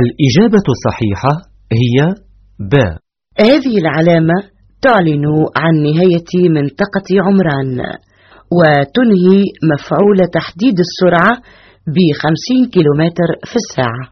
الإجابة الصحيحة هي ب. هذه العلامة تعلن عن نهاية منطقة عمران وتنهي مفعول تحديد السرعة بخمسين كيلومتر في الساعة.